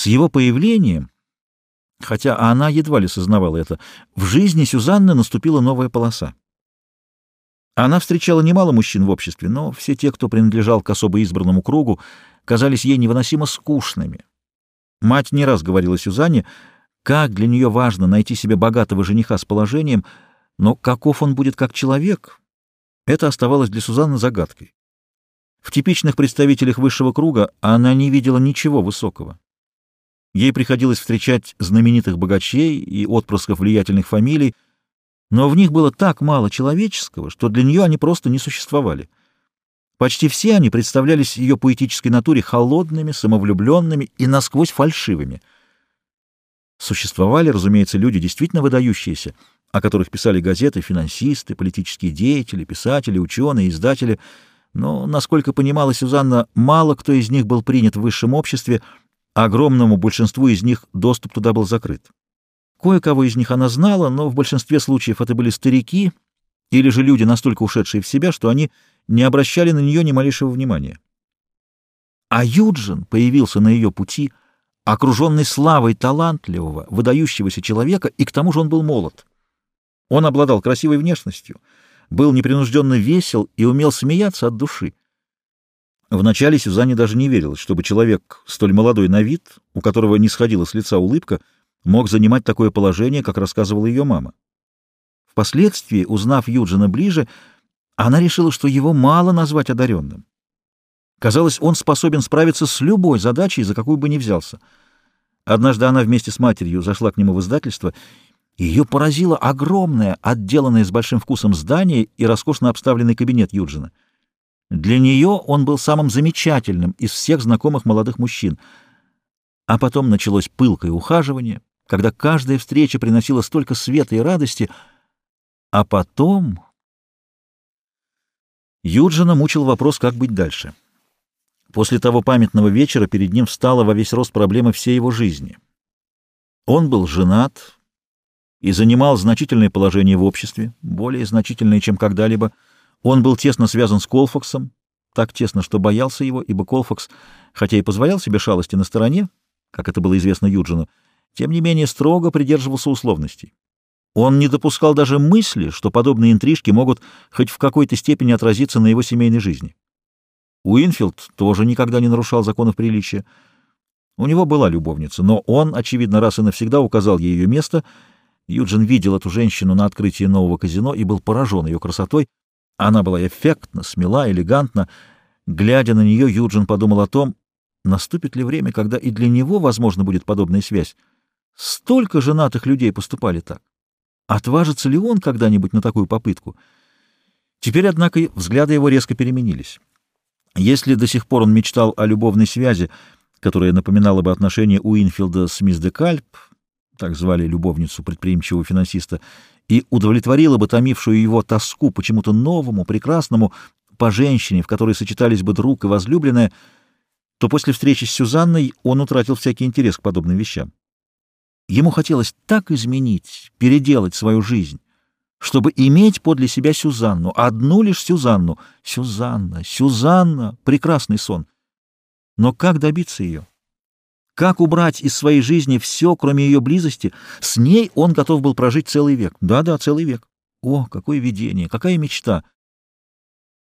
С его появлением, хотя она едва ли сознавала это, в жизни Сюзанны наступила новая полоса. Она встречала немало мужчин в обществе, но все те, кто принадлежал к особо избранному кругу, казались ей невыносимо скучными. Мать не раз говорила Сюзанне, как для нее важно найти себе богатого жениха с положением, но каков он будет как человек, это оставалось для Сюзанны загадкой. В типичных представителях высшего круга она не видела ничего высокого. Ей приходилось встречать знаменитых богачей и отпрысков влиятельных фамилий, но в них было так мало человеческого, что для нее они просто не существовали. Почти все они представлялись ее поэтической натуре холодными, самовлюбленными и насквозь фальшивыми. Существовали, разумеется, люди действительно выдающиеся, о которых писали газеты, финансисты, политические деятели, писатели, ученые, издатели, но, насколько понимала Сюзанна, мало кто из них был принят в высшем обществе, огромному большинству из них доступ туда был закрыт. Кое-кого из них она знала, но в большинстве случаев это были старики или же люди, настолько ушедшие в себя, что они не обращали на нее ни малейшего внимания. А Юджин появился на ее пути, окруженный славой талантливого, выдающегося человека, и к тому же он был молод. Он обладал красивой внешностью, был непринужденно весел и умел смеяться от души. Вначале Сюзанне даже не верилось, чтобы человек, столь молодой на вид, у которого не сходила с лица улыбка, мог занимать такое положение, как рассказывала ее мама. Впоследствии, узнав Юджина ближе, она решила, что его мало назвать одаренным. Казалось, он способен справиться с любой задачей, за какую бы ни взялся. Однажды она вместе с матерью зашла к нему в издательство, и ее поразило огромное, отделанное с большим вкусом здание и роскошно обставленный кабинет Юджина. Для нее он был самым замечательным из всех знакомых молодых мужчин. А потом началось пылкое ухаживание, когда каждая встреча приносила столько света и радости, а потом... Юджина мучил вопрос, как быть дальше. После того памятного вечера перед ним встала во весь рост проблема всей его жизни. Он был женат и занимал значительное положение в обществе, более значительное, чем когда-либо. Он был тесно связан с Колфаксом, так тесно, что боялся его, ибо Колфакс, хотя и позволял себе шалости на стороне, как это было известно Юджину, тем не менее строго придерживался условностей. Он не допускал даже мысли, что подобные интрижки могут хоть в какой-то степени отразиться на его семейной жизни. Уинфилд тоже никогда не нарушал законов приличия. У него была любовница, но он, очевидно, раз и навсегда указал ей ее место. Юджин видел эту женщину на открытии нового казино и был поражен ее красотой. Она была эффектна, смела, элегантна. Глядя на нее, Юджин подумал о том, наступит ли время, когда и для него, возможно, будет подобная связь. Столько женатых людей поступали так. Отважится ли он когда-нибудь на такую попытку? Теперь, однако, взгляды его резко переменились. Если до сих пор он мечтал о любовной связи, которая напоминала бы отношения Уинфилда с мисс де Кальп, так звали любовницу предприимчивого финансиста, и удовлетворила бы томившую его тоску почему-то новому, прекрасному, по женщине, в которой сочетались бы друг и возлюбленная, то после встречи с Сюзанной он утратил всякий интерес к подобным вещам. Ему хотелось так изменить, переделать свою жизнь, чтобы иметь подле себя Сюзанну, одну лишь Сюзанну. Сюзанна, Сюзанна — прекрасный сон. Но как добиться ее? Как убрать из своей жизни все, кроме ее близости? С ней он готов был прожить целый век. Да-да, целый век. О, какое видение, какая мечта!